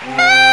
Bye.